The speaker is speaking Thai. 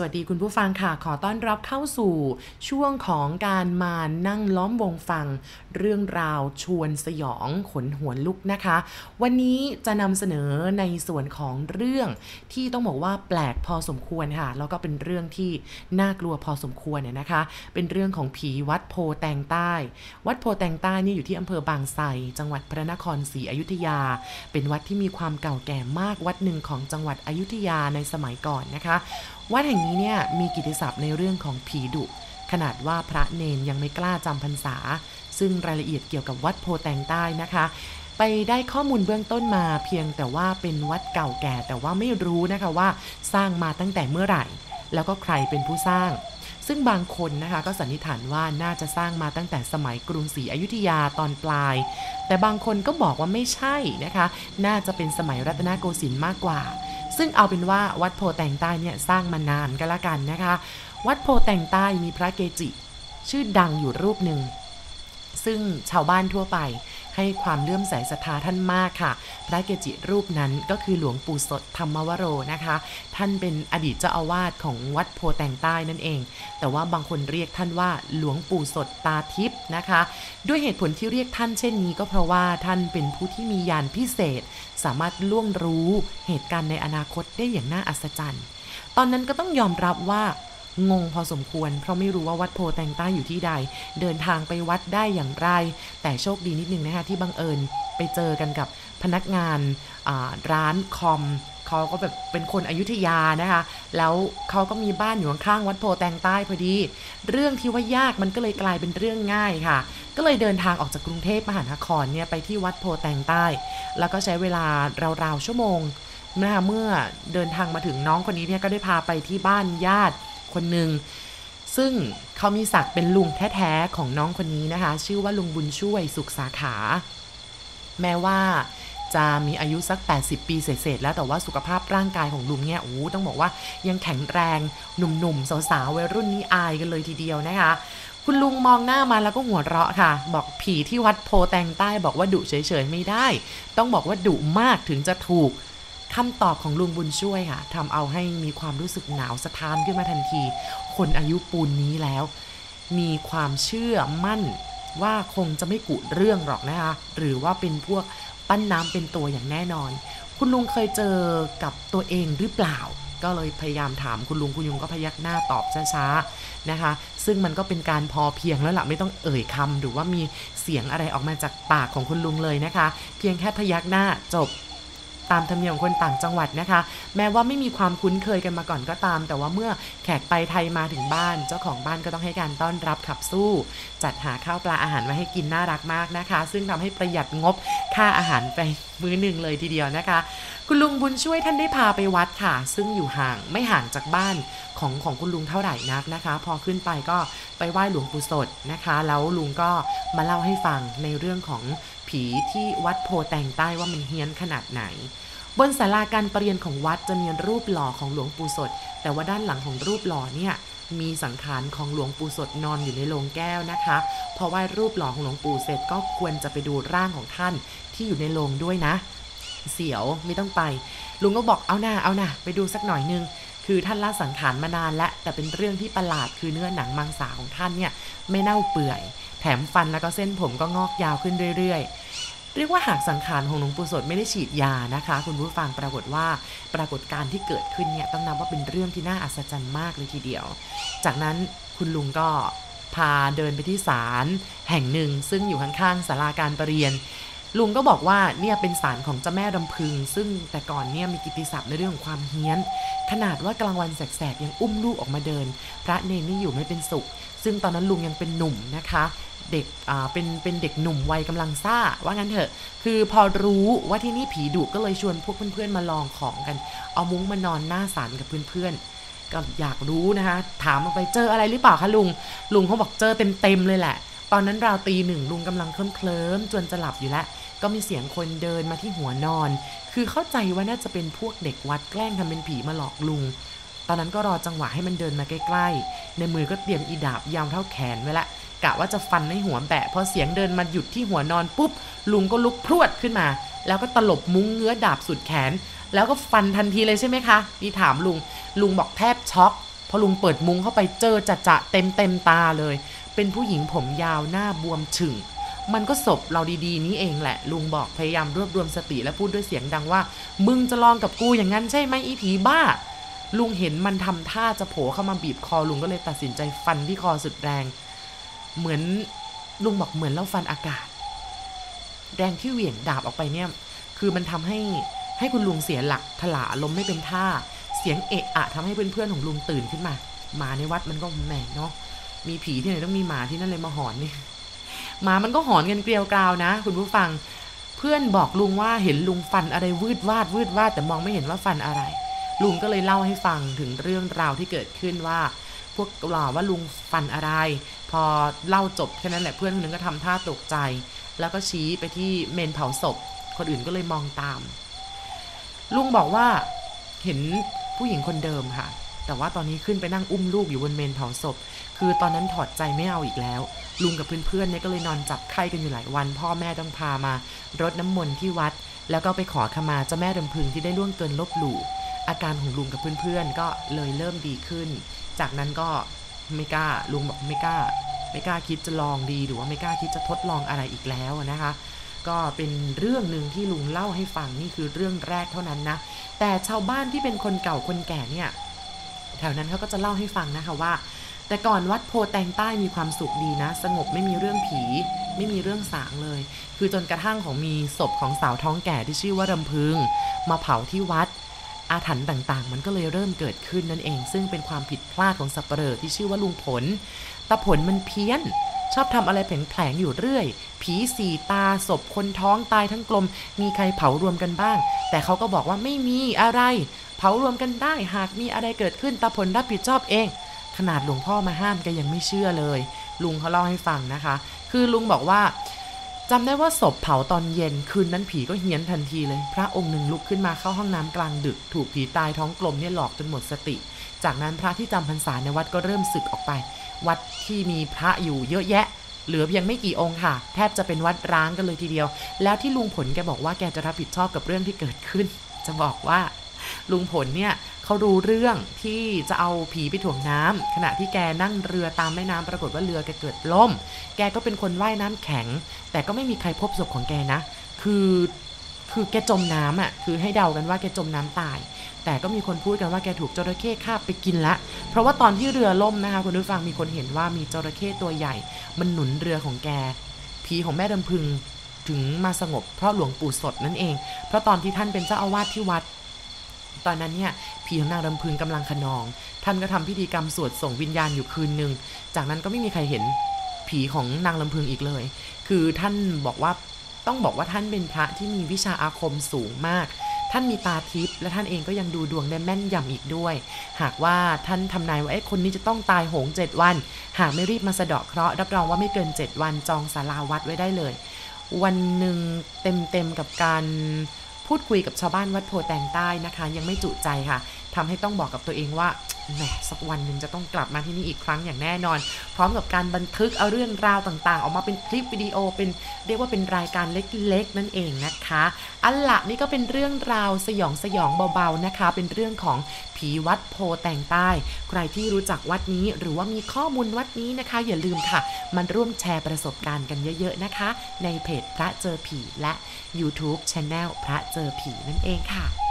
สวัสดีคุณผู้ฟังค่ะ ขอต้อนรับเข้าสู่ช่วงของการมานั่งล้อมวงฟัง เรื่องราวชวนสยองขนหัวลุกนะคะ วันนี้จะนำเสนอในส่วนของเรื่องที่ต้องบอกว่าแปลกพอสมควรค่ะ แล้วก็เป็นเรื่องที่น่ากลัวพอสมควรเนี่ยนะคะ เป็นเรื่องของผีวัดโพแตงใต้ วัดโพแตงใต้นี่อยู่ที่อำเภอบางไทรจังหวัดพระนครศรีอยุธยา เป็นวัดที่มีความเก่าแก่มากวัดหนึ่งของจังหวัดอยุธยาในสมัยก่อนนะคะ วัดแห่งนี้เนี่ยมีกิติศัพท์ในเรื่องของผีดุ ขนาดว่าพระเนนยังไม่กล้าจำพรรษา ซึ่งรายละเอียดเกี่ยวกับวัดโพแตงใต้นะคะ ไปได้ข้อมูลเบื้องต้นมาเพียงแต่ว่าเป็นวัดเก่าแก่ แต่ว่าไม่รู้นะคะว่าสร้างมาตั้งแต่เมื่อไหร่ แล้วก็ใครเป็นผู้สร้าง ซึ่งบางคนนะคะก็สันนิษฐานว่าน่าจะสร้างมาตั้งแต่สมัยกรุงศรีอยุธยาตอนปลาย แต่บางคนก็บอกว่าไม่ใช่นะคะ น่าจะเป็นสมัยรัตนโกสินทร์มากกว่า ซึ่งเอาเป็นว่าวัดโพแต่งใต้เนี่ยสร้างมานานก็แล้วกันนะคะ วัดโพแต่งใต้มีพระเกจิ ชื่อดังอยู่รูปหนึ่ง ซึ่งชาวบ้านทั่วไปให้ความเลื่อมใสศรัทธาท่านมากค่ะ พระเกจิรูปนั้นก็คือหลวงปู่สดธรรมวโรนะคะ ท่านเป็นอดีตเจ้าอาวาสของวัดโพแตงใต้นั่นเอง แต่ว่าบางคนเรียกท่านว่าหลวงปู่สดตาทิพย์นะคะ ด้วยเหตุผลที่เรียกท่านเช่นนี้ก็เพราะว่าท่านเป็นผู้ที่มียานพิเศษ สามารถล่วงรู้เหตุการณ์ในอนาคตได้อย่างน่าอัศจรรย์ ตอนนั้นก็ต้องยอมรับว่า งงพอสมควร เพราะไม่รู้ว่าวัดโพแตงใต้อยู่ที่ใด เดินทางไปวัดได้อย่างไร แต่โชคดีนิดนึงนะคะที่บังเอิญไปเจอกันกับพนักงานร้านคอมเขาก็แบบเป็นคนอยุธยานะคะ แล้วเขาก็มีบ้านอยู่ข้างๆวัดโพแตงใต้พอดี เรื่องที่ว่ายากมันก็เลยกลายเป็นเรื่องง่ายค่ะ ก็เลยเดินทางออกจากกรุงเทพมหานครเนี่ยไปที่วัดโพแตงใต้ แล้วก็ใช้เวลาราวๆชั่วโมงนะคะเมื่อเดินทางมาถึงน้องคนนี้เนี่ยก็ได้พาไปที่บ้านญาติ คนหนึ่งซึ่งเขามีศักดิ์เป็นลุงแท้ๆของน้องคนนี้นะคะ ชื่อว่าลุงบุญช่วยสุขสาขา แม้ว่าจะมีอายุสัก 80 ปีเศษๆแล้วแต่ว่าสุขภาพร่างกายของลุงเนี่ยโอ้ต้องบอกว่ายังแข็งแรงหนุ่มๆ สาวๆวัยรุ่นนี้อายกันเลยทีเดียวนะคะ คุณลุงมองหน้ามาแล้วก็หัวเราะค่ะ บอกผีที่วัดโพแตงใต้บอกว่าดุเฉยๆไม่ได้ ต้องบอกว่าดุมากถึงจะถูก คำตอบของลุงบุญช่วยค่ะทำเอาให้มีความรู้สึกหนาวสะท้านขึ้นมาทันที คนอายุปูนนี้แล้ว มีความเชื่อมั่นว่าคงจะไม่กุเรื่องหรอกนะคะ หรือว่าเป็นพวกปั้นน้ำเป็นตัวอย่างแน่นอน คุณลุงเคยเจอกับตัวเองหรือเปล่า ก็เลยพยายามถามคุณลุงคุณลุงก็พยักหน้าตอบช้าๆนะคะ ซึ่งมันก็เป็นการพอเพียงแล้วล่ะไม่ต้องเอ่ยคำหรือว่ามีเสียงอะไรออกมาจากปากของคุณลุงเลยนะคะ เพียงแค่พยักหน้าจบ ตามธรรมเนียมของคนต่างจังหวัดนะคะ แม้ว่าไม่มีความคุ้นเคยกันมาก่อนก็ตาม แต่ว่าเมื่อแขกไปไทยมาถึงบ้าน เจ้าของบ้านก็ต้องให้การต้อนรับขับสู้ จัดหาข้าวปลาอาหารมาให้กินน่ารักมากนะคะ ซึ่งทำให้ประหยัดงบค่าอาหารไปมื้อหนึ่งเลยทีเดียวนะคะ คุณลุงบุญช่วยท่านได้พาไปวัดค่ะ ซึ่งอยู่ห่างไม่ห่างจากบ้านของของคุณลุงเท่าไหร่นักนะคะ พอขึ้นไปก็ไปไหว้หลวงปู่สดนะคะ แล้วลุงก็มาเล่าให้ฟังในเรื่องของ ผีที่วัดโพแตงใต้ว่ามันเฮี้ยนขนาดไหน บนศาลาการประเรียนของวัดจะมีรูปหล่อของหลวงปู่สด แต่ว่าด้านหลังของรูปหล่อเนี่ยมีสังขารของหลวงปู่สดนอนอยู่ในโลงแก้วนะคะพอไหว้รูปหล่อของหลวงปู่เสร็จก็ควรจะไปดูร่างของท่านที่อยู่ในโลงด้วยนะ เสียวไม่ต้องไป ลุงก็บอกเอาหน้าเอาหน้าไปดูสักหน่อยนึง คือท่านละสังขารมานานและแต่เป็นเรื่องที่ประหลาดคือเนื้อหนังมังสาของท่านเนี่ยไม่เน่าเปื่อย แถมฟันแล้วก็เส้นผมก็งอกยาวขึ้นเรื่อยๆ เรียกว่าหากสังขารของหลวงปู่สดไม่ได้ฉีดยานะคะ คุณผู้ฟังปรากฏว่าปรากฏการณ์ที่เกิดขึ้นเนี่ยต้องนับว่าเป็นเรื่องที่น่าอัศจรรย์มากเลยทีเดียว จากนั้นคุณลุงก็พาเดินไปที่ศาลแห่งหนึ่งซึ่งอยู่ข้างๆศาลาการประเรียน ลุงก็บอกว่าเนี่ยเป็นศาลของเจ้าแม่รำพึง ซึ่งแต่ก่อนเนี่ยมีกิติศัพท์ในเรื่องของความเฮี้ยน ขนาดว่ากลางวันแสกๆยังอุ้มลูกออกมาเดิน พระเนรนี่อยู่ไม่เป็นสุข ซึ่งตอนนั้นลุงยังเป็นหนุ่มนะคะเด็กอ่าเป็น เป็นเด็กหนุ่มวัยกำลังซ่า ว่างั้นเถอะ คือพอรู้ว่าที่นี่ผีดุก็เลยชวนพวกเพื่อนๆมาลองของกัน เอามุ้งมานอนหน้าศาลกับเพื่อนๆ ก็อยากรู้นะคะ ถามมาไปเจออะไรหรือเปล่าคะลุง ลุงเขาบอกเจอเต็มๆเลยแหละ ตอนนั้นราวตีหนึ่งลุงกำลังเคลิ้มเคลิ้มๆจนจะหลับอยู่แล้ว ก็มีเสียงคนเดินมาที่หัวนอน คือเข้าใจว่าน่าจะเป็นพวกเด็กวัดแกล้งทำเป็นผีมาหลอกลุง ตอนนั้นก็รอจังหวะให้มันเดินมาใกล้ๆ ในมือก็เตรียมอีดาบยาวเท่าแขนไว้ละกะว่าจะฟันให้หัวแบะพอเสียงเดินมาหยุดที่หัวนอนปุ๊บ ลุงก็ลุกพรวดขึ้นมา แล้วก็ตลบมุ้งเงื้อดาบสุดแขน แล้วก็ฟันทันทีเลยใช่ไหมคะนี่ถามลุงลุงบอกแทบช็อกพอลุงเปิดมุ้งเข้าไปเจอจะจะเต็มเต็มตาเลย เป็นผู้หญิงผมยาวหน้าบวมฉึ่ง มันก็ศพเราดีๆ นี้เองแหละ ลุงบอกพยายามรวบรวมสติและพูดด้วยเสียงดังว่า มึงจะลองกับกูอย่างนั้นใช่ไหมอีผีบ้า ลุงเห็นมันทำท่าจะโผล่เข้ามาบีบคอลุงก็เลยตัดสินใจฟันที่คอสุดแรง เหมือนลุงบอกเหมือนเล่าฟันอากาศ แรงที่เหวี่ยงดาบออกไปเนี่ย คือมันทำให้ให้คุณลุงเสียหลักถลาล้มไม่เป็นท่า เสียงเอะอะทำให้เพื่อนๆของลุงตื่นขึ้นมา มาในวัดมันก็แหม่เนาะ มีผีที่ไหนต้องมีหมาที่นั่นเลยมาหอนนี่หมามันก็หอนกันเกลียวกราวนะ คุณผู้ฟัง เพื่อนบอกลุงว่าเห็นลุงฟันอะไรวืดวาดวืดวาดแต่มองไม่เห็นว่าฟันอะไร ลุงก็เลยเล่าให้ฟังถึงเรื่องราวที่เกิดขึ้นว่า พวกเราว่าลุงฟันอะไร พอเล่าจบแค่นั้นแหละเพื่อนคนนึงก็ทำท่าตกใจ แล้วก็ชี้ไปที่เมนเผาศพ คนอื่นก็เลยมองตาม ลุงบอกว่าเห็นผู้หญิงคนเดิมค่ะ แต่ว่าตอนนี้ขึ้นไปนั่งอุ้มลูกอยู่บนเมนเผาศพ คือตอนนั้นถอดใจไม่เอาอีกแล้ว ลุงกับเพื่อนๆเนี่ยก็เลยนอนจับไข้กันอยู่หลายวัน พ่อแม่ต้องพามารดน้ำมนต์ที่วัด แล้วก็ไปขอขมาเจ้าแม่ดำพึงที่ได้ล่วงเกินลบหลู่อาการของลุงกับเพื่อนๆก็เลยเริ่มดีขึ้น จากนั้นก็ไม่กล้าลุงบอกไม่กล้า ไม่กล้าคิดจะลองดีหรือว่าไม่กล้าคิดจะทดลองอะไรอีกแล้วนะคะ ก็เป็นเรื่องหนึ่งที่ลุงเล่าให้ฟังนี่คือเรื่องแรกเท่านั้นนะ แต่ชาวบ้านที่เป็นคนเก่าคนแก่เนี่ย แถวนั้นเขาก็จะเล่าให้ฟังนะคะว่า แต่ก่อนวัดโพแตงใต้มีความสุขดีนะ สงบไม่มีเรื่องผี ไม่มีเรื่องสางเลย คือจนกระทั่งของมีศพของสาวท้องแก่ที่ชื่อว่ารำพึง มาเผาที่วัดอาถรรพ์ต่างๆ มันก็เลยเริ่มเกิดขึ้นนั่นเอง ซึ่งเป็นความผิดพลาดของสัปเหร่อที่ชื่อว่าลุงผลตาผลมันเพี้ยน ชอบทำอะไรแผลงๆอยู่เรื่อย ผีสี่ตาศพคนท้องตายทั้งกลม มีใครเผารวมกันบ้าง แต่เขาก็บอกว่าไม่มีอะไร เผารวมกันได้หากมีอะไรเกิดขึ้นตาผลรับผิดชอบเอง ขนาดหลวงพ่อมาห้ามก็ยังไม่เชื่อเลย ลุงเขาเล่าให้ฟังนะคะ คือลุงบอกว่าจำได้ว่าศพเผาตอนเย็นคืนนั้นผีก็เฮี้ยนทันทีเลย พระองค์หนึ่งลุกขึ้นมาเข้าห้องน้ำกลางดึก ถูกผีตายท้องกลมเนี่ยหลอกจนหมดสติ จากนั้นพระที่จำพรรษาในวัดก็เริ่มสึกออกไป วัดที่มีพระอยู่เยอะแยะ เหลือเพียงไม่กี่องค์ค่ะ แทบจะเป็นวัดร้างกันเลยทีเดียว แล้วที่ลุงผลแกบอกว่าแกจะรับผิดชอบกับเรื่องที่เกิดขึ้น จะบอกว่าลุงผลเนี่ยเขารู้เรื่องที่จะเอาผีไปถ่วงน้ำขณะที่แกนั่งเรือตามแม่น้ำปรากฏว่าเรือแกเกิดล่ม แกก็เป็นคนว่ายน้ำแข็ง แต่ก็ไม่มีใครพบศพของแกนะ คือ คือแกจมน้ำอะคือให้เดากันว่าแกจมน้ำตาย แต่ก็มีคนพูดกันว่าแกถูกจระเข้คาบไปกินละ เพราะว่าตอนที่เรือล่มนะคะคุณผู้ฟังมีคนเห็นว่ามีจระเข้ตัวใหญ่ มันหนุนเรือของแกผีของแม่ดำพึงถึงมาสงบเพราะหลวงปู่สดนั่นเอง เพราะตอนที่ท่านเป็นเจ้าอาวาสที่วัด ตอนนั้นเนี่ยผีของนางรำพึงกำลังขนอง ท่านก็ทำพิธีกรรมสวดส่งวิญญาณอยู่คืนหนึ่งจากนั้นก็ไม่มีใครเห็นผีของนางลำพึงอีกเลย คือท่านบอกว่า ต้องบอกว่าท่านเป็นพระที่มีวิชาอาคมสูงมาก ท่านมีตาทิพย์และท่านเองก็ยังดูดวงได้แม่นยำอีกด้วย หากว่าท่านทำนายว่าไอ้คนนี้จะต้องตายโหงเจ็ดวัน หากไม่รีบมาสะเดาะเคราะห์รับรองว่าไม่เกิน 7 วันจองศาลาวัดไว้ได้เลย วันหนึ่งเต็มๆกับการพูดคุยกับชาวบ้านวัดโพแตงใต้นะคะ ยังไม่จุใจค่ะ ทำให้ต้องบอกกับตัวเองว่าแหมสักวันหนึ่งจะต้องกลับมาที่นี่อีกครั้งอย่างแน่นอน พร้อมกับการบันทึกเอาเรื่องราวต่างๆ ออกมาเป็นคลิปวิดีโอเป็นเรียกว่าเป็นรายการเล็กๆ นั่นเองนะคะอันละนี่ก็เป็นเรื่องราวสยองสยองเบาๆนะคะ เป็นเรื่องของผีวัดโพแตงใต้ ใครที่รู้จักวัดนี้หรือว่ามีข้อมูลวัดนี้นะคะ อย่าลืมค่ะ มันร่วมแชร์ประสบการณ์กันเยอะ ๆนะคะ ในเพจพระเจอผีและ YouTube Channel พระเจอผีนั่นเองค่ะ